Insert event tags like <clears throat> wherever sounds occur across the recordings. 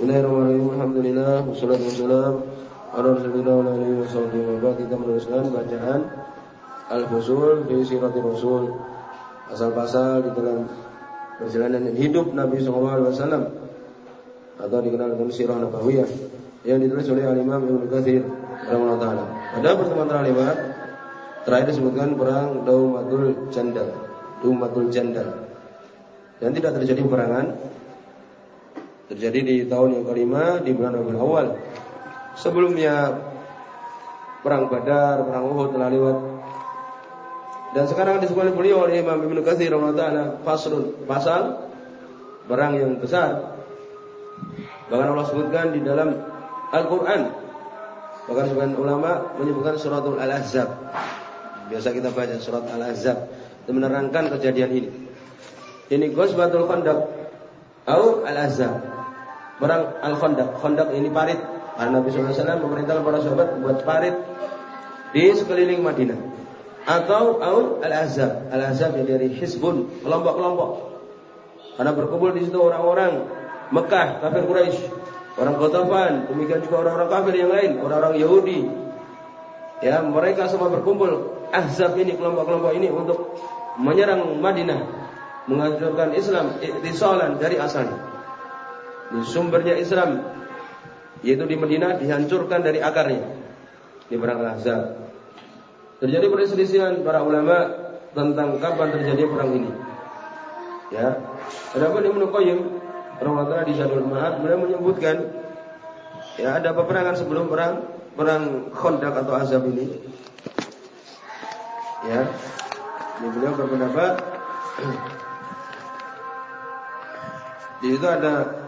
Bismillahirrahmanirrahim. Alhamdulillah wassalatu wassalam ala Rasulillah wa alihi wasallam. Kita meneruskan bacaan Al-Fusul fi Siratir Rasul. Pasal-pasal di dalam perjalanan hidup Nabi SAW atau dikenal dengan Sirah Nabawiyah yang ditulis oleh Al-Imam Ibnu Katsir rahimahullah taala. Pada pertemuan terakhir terakhir disebutkan perang Daumatul Jandal. Daumatul Jandal. Dan tidak terjadi peperangan terjadi di tahun yang kelima di bulan Rabiul Awal. Sebelumnya perang Badar, perang Uhud telah lewat. Dan sekarang disebutkan beliau oleh Imam Ibnu Katsir rahimahullah faslun, pasal perang yang besar. Bahkan Allah sebutkan di dalam Al-Qur'an. Bahkan sebagian ulama menyebutkan suratul Al-Ahzab. Biasa kita baca surat Al-Ahzab itu menerangkan kejadian ini. Ini Ghazwatul Khandaq atau Al-Ahzab. Perang Al-Khandaq. Khandaq ini parit. Karena Nabi SAW memerintahkan para sahabat buat parit di sekeliling Madinah. Atau au Al-Ahzab. Al-Ahzab yang dari Hizbun, kelompok-kelompok. Karena berkumpul di situ orang-orang Mekah, kafir Quraisy, orang Qatafan, demikian juga orang-orang kafir yang lain, orang-orang Yahudi. Ya, mereka semua berkumpul Ahzab ini kelompok-kelompok ini untuk menyerang Madinah, menghancurkan Islam iktisalan dari asalnya. Sumbernya Islam yaitu di Madinah dihancurkan dari akarnya. Di perang Ahzab. Terjadi perselisihan para ulama tentang kapan terjadi perang ini. Ya. Adapun Ibnu Qayyim rahimahullah di Zadul Ma'ad beliau menyebutkan ya ada peperangan sebelum perang perang Khandaq atau Azab ini. Ya. Ini beliau berpendapat <clears throat> di situ ada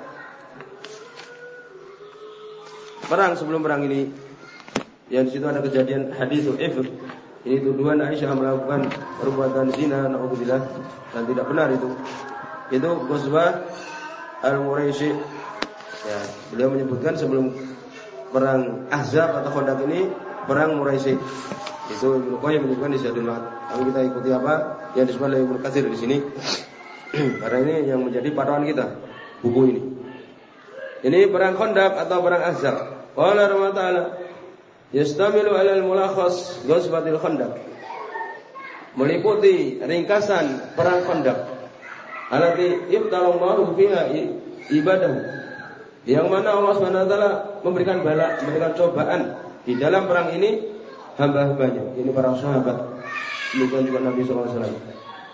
perang sebelum perang ini. Yang di situ ada kejadian hadis ifk. Ini tuduhan Aisyah melakukan perbuatan zina, naudzubillah dan tidak benar itu. Itu Ghazwah Al-Quraisy. Ya, beliau menyebutkan sebelum perang Ahzab atau Khandaq ini perang Quraisy. Itu Qayyim menyebutkan di Zadul. Lalu kita ikuti apa yang disebut oleh Ibnu Katsir di sini. <clears throat> Karena ini yang menjadi patokan kita buku ini. Ini perang Khandaq atau perang Ahzab. Qala Allah Ta'ala yastamilu 'ala al-mulakhas ghazwatil Khandaq. Meliputi ringkasan perang Khandaq. Alati ibtalallahu fiha ibadah. Yang mana Allah taala memberikan bala, memberikan cobaan di dalam perang ini hamba-hambanya, ini para sahabat, demikian juga Nabi SAW.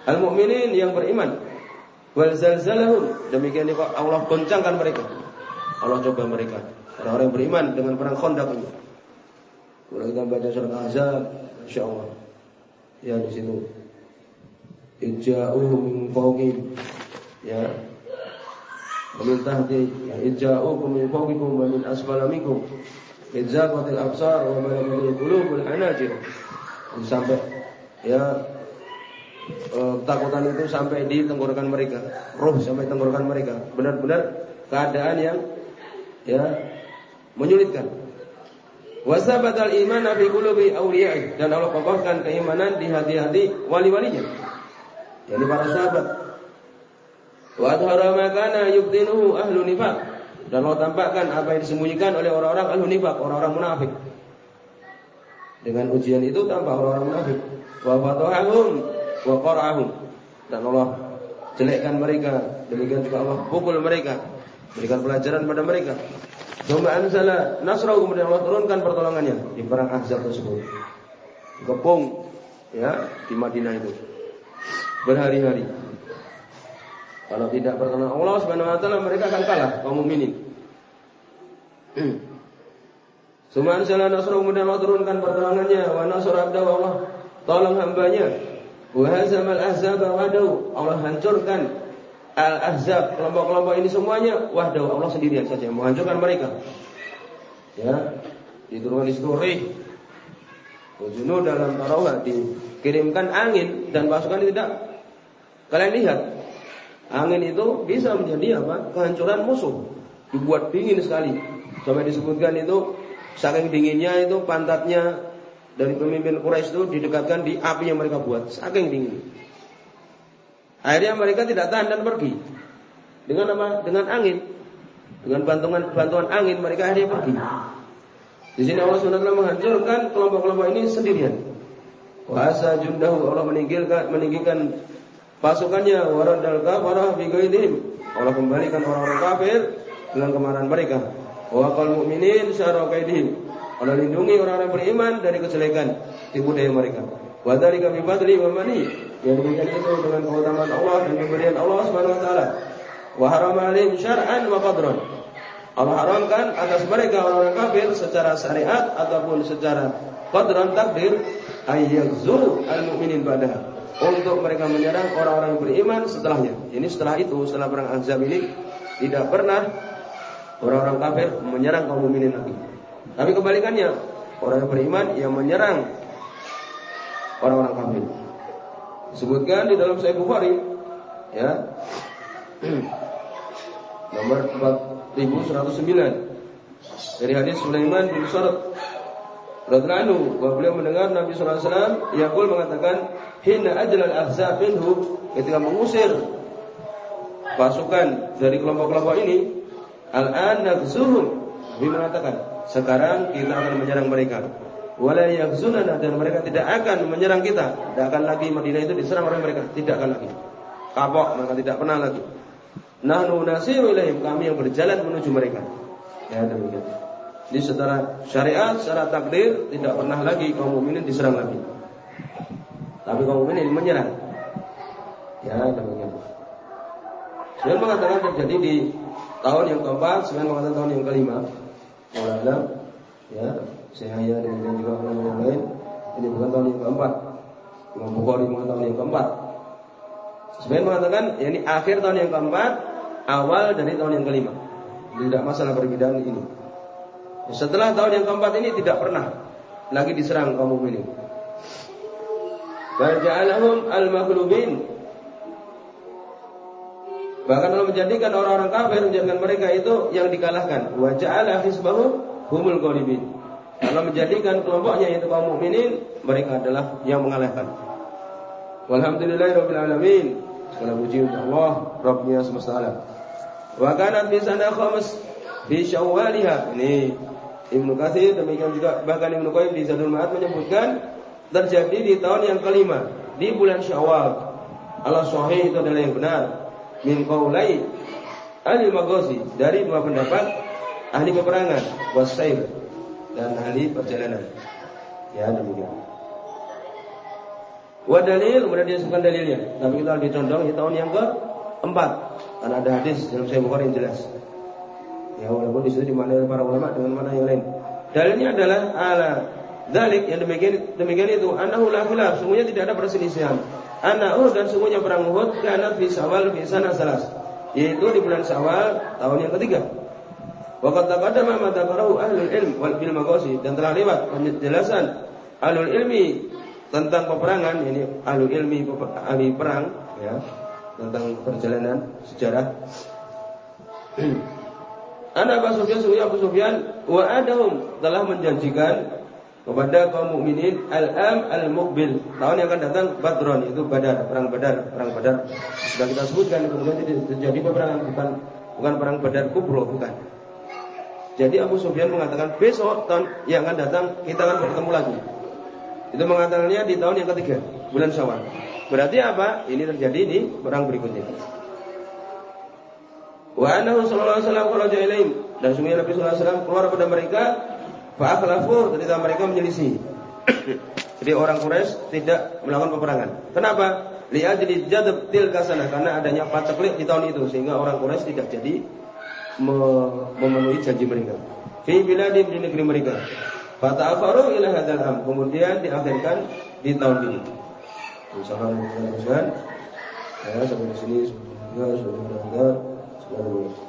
Al-mu'minin yang beriman, wal zalzalahum, demikian juga Allah goncangkan mereka. Allah coba mereka. Orang-orang yang beriman dengan perang Khandaq ini. Kalau kita baca surat Ahzab, insyaallah. Ya di situ. Ija'u min fawqihim. Ya. Min ya ija'u min fawqikum wa min asfala minkum. Idzaqatil absar wa balaghatil qulubul hanajir. Sampai ya ketakutan itu sampai di tenggorokan mereka, roh sampai tenggorokan mereka. Benar-benar keadaan yang ya menyulitkan. Wasabatal iman fi qulubi awliya'i dan Allah kokohkan keimanan di hati-hati wali-walinya. Yani para sahabat. Wa adhara ma kana yubtinuhu ahlu nifaq dan Allah tampakkan apa yang disembunyikan oleh orang-orang ahlu nifak, orang-orang munafik. Dengan ujian itu tampak orang-orang munafik. Wa fatahahum wa qara'ahum. Dan Allah jelekkan mereka, demikian juga Allah pukul mereka, berikan pelajaran pada mereka. Thumma anzala nasrahu kemudian Allah turunkan pertolongannya di perang Ahzab tersebut. Gepung ya di Madinah itu. Berhari-hari. Kalau tidak pertolongan Allah Subhanahu wa taala mereka akan kalah kaum mukminin. Suman sala nasru kemudian Allah turunkan pertolongannya wa nasr abda Allah tolong hambanya. Wa hazamal ahzab wahdahu. Allah hancurkan al-ahzab kelompok-kelompok ini semuanya wahdahu Allah sendirian saja menghancurkan mereka. Ya, diturunkan di situ rih. Dalam tarawih dikirimkan angin dan pasukan tidak kalian lihat Angin itu bisa menjadi apa? Kehancuran musuh. Dibuat dingin sekali. Sampai disebutkan itu saking dinginnya itu pantatnya dari pemimpin Quraisy itu didekatkan di api yang mereka buat. Saking dingin. Akhirnya mereka tidak tahan dan pergi. Dengan apa? Dengan angin. Dengan bantuan bantuan angin mereka akhirnya pergi. Di sini Allah SWT menghancurkan kelompok-kelompok ini sendirian. Wahasa jundahu Allah meninggalkan meninggikan pasukannya waradal kafarah bi Allah kembalikan orang-orang kafir dengan kemarahan mereka. Wa qal mu'minin syarra kaidihim. Allah lindungi orang-orang beriman dari kejelekan tipu daya mereka. Wa dzalika bi fadli wa mani. Yang demikian itu dengan keutamaan Allah dan pemberian Allah Subhanahu wa taala. Wa harama alaihim syar'an wa qadran. Allah haramkan atas mereka orang-orang kafir secara syariat ataupun secara qadran takdir ayyazuru al-mu'minin pada untuk mereka menyerang orang-orang beriman setelahnya. Ini setelah itu, setelah perang Azab ini tidak pernah orang-orang kafir menyerang kaum mukminin lagi. Tapi kebalikannya, orang yang beriman yang menyerang orang-orang kafir. Sebutkan di dalam Sahih Bukhari ya. <clears throat> Nomor 4109 dari hadis Sulaiman bin Surat radhiyallahu bahwa beliau mendengar Nabi sallallahu alaihi wasallam yaqul mengatakan hina ajlal ahzab minhu ketika mengusir pasukan dari kelompok-kelompok ini al-an nafsuhum Nabi mengatakan sekarang kita akan menyerang mereka wala yaghzunana dan mereka tidak akan menyerang kita. Tidak akan lagi Madinah itu diserang oleh mereka. Tidak akan lagi. Kapok maka tidak pernah lagi. Nahnu nasiru ilaihim kami yang berjalan menuju mereka. Ya demikian. Di secara syariat secara takdir tidak pernah lagi kaum mukminin diserang lagi. Tapi kaum mukminin menyerang. Ya demikian. Sebenarnya mengatakan terjadi di tahun yang keempat, sebenarnya mengatakan tahun yang kelima. Allah ya saya dan juga ulama lain. Ini bukan tahun yang keempat. Imam Bukhari mengatakan tahun yang keempat. Sebenarnya mengatakan ya ini akhir tahun yang keempat awal dari tahun yang kelima. Tidak masalah perbedaan ini setelah tahun yang keempat ini tidak pernah lagi diserang kaum mukminin. Waja'alahum al-maghlubin. Bahkan Allah menjadikan orang-orang kafir menjadikan mereka itu yang dikalahkan. Waja'ala hisbahu humul ghalibin. Allah menjadikan kelompoknya yaitu kaum mukminin mereka adalah yang mengalahkan. Walhamdulillahirabbil. Segala puji untuk Allah, Rabbnya semesta alam. Wa kanat fi sana khamis fi syawaliha. Ini Ibnu Katsir demikian juga bahkan Ibnu Qayyim di Zadul Ma'ad menyebutkan terjadi di tahun yang kelima di bulan Syawal. Allah sahih itu adalah yang benar. Min qaulai maghazi dari dua pendapat ahli peperangan dan ahli perjalanan. Ya demikian. Wa dalil kemudian dia sebutkan dalilnya. Tapi kita lebih condong di tahun yang keempat. Karena ada hadis dalam Sahih Bukhari yang jelas. Ya walaupun di situ dimaknai para ulama dengan mana yang lain. Dalilnya adalah ala dalik yang demikian demikian itu anahu la khilaf, semuanya tidak ada perselisihan. Ana Uhud dan semuanya perang Uhud karena fi Syawal fi sana salas. Yaitu di bulan Syawal tahun yang ketiga. Waqad taqaddama ma dzakarahu ahlul ilm wal bil dan telah lewat penjelasan ahlul ilmi tentang peperangan ini ahlul ilmi ahli perang ya tentang perjalanan sejarah. Ana Abu Sufyan sungguh Abu Sufyan wa adahum telah menjanjikan kepada kaum mukminin al-am al-muqbil. Tahun yang akan datang Badron itu Badar perang Badar perang Badar. Sudah kita sebutkan kemudian terjadi peperangan bukan bukan perang Badar kubro bukan jadi Abu Sufyan mengatakan besok tahun yang akan datang kita akan bertemu lagi. Itu mengatakannya di tahun yang ketiga, bulan Syawal. Berarti apa? Ini terjadi di perang berikutnya. Wa annahu sallallahu alaihi wasallam kharaja ilaihim dan sungguh Nabi sallallahu alaihi wasallam keluar pada mereka fa akhlafu ketika mereka menyelisih. Jadi orang Quraisy tidak melakukan peperangan. Kenapa? Lihat jadi jadab tilka sana karena adanya paceklik di tahun itu sehingga orang Quraisy tidak jadi memenuhi janji mereka. Fi biladi di negeri mereka. Fata'afaru ila hadzal am. Kemudian diakhirkan di tahun ini. Insyaallah ya sampai di sini sudah sudah sudah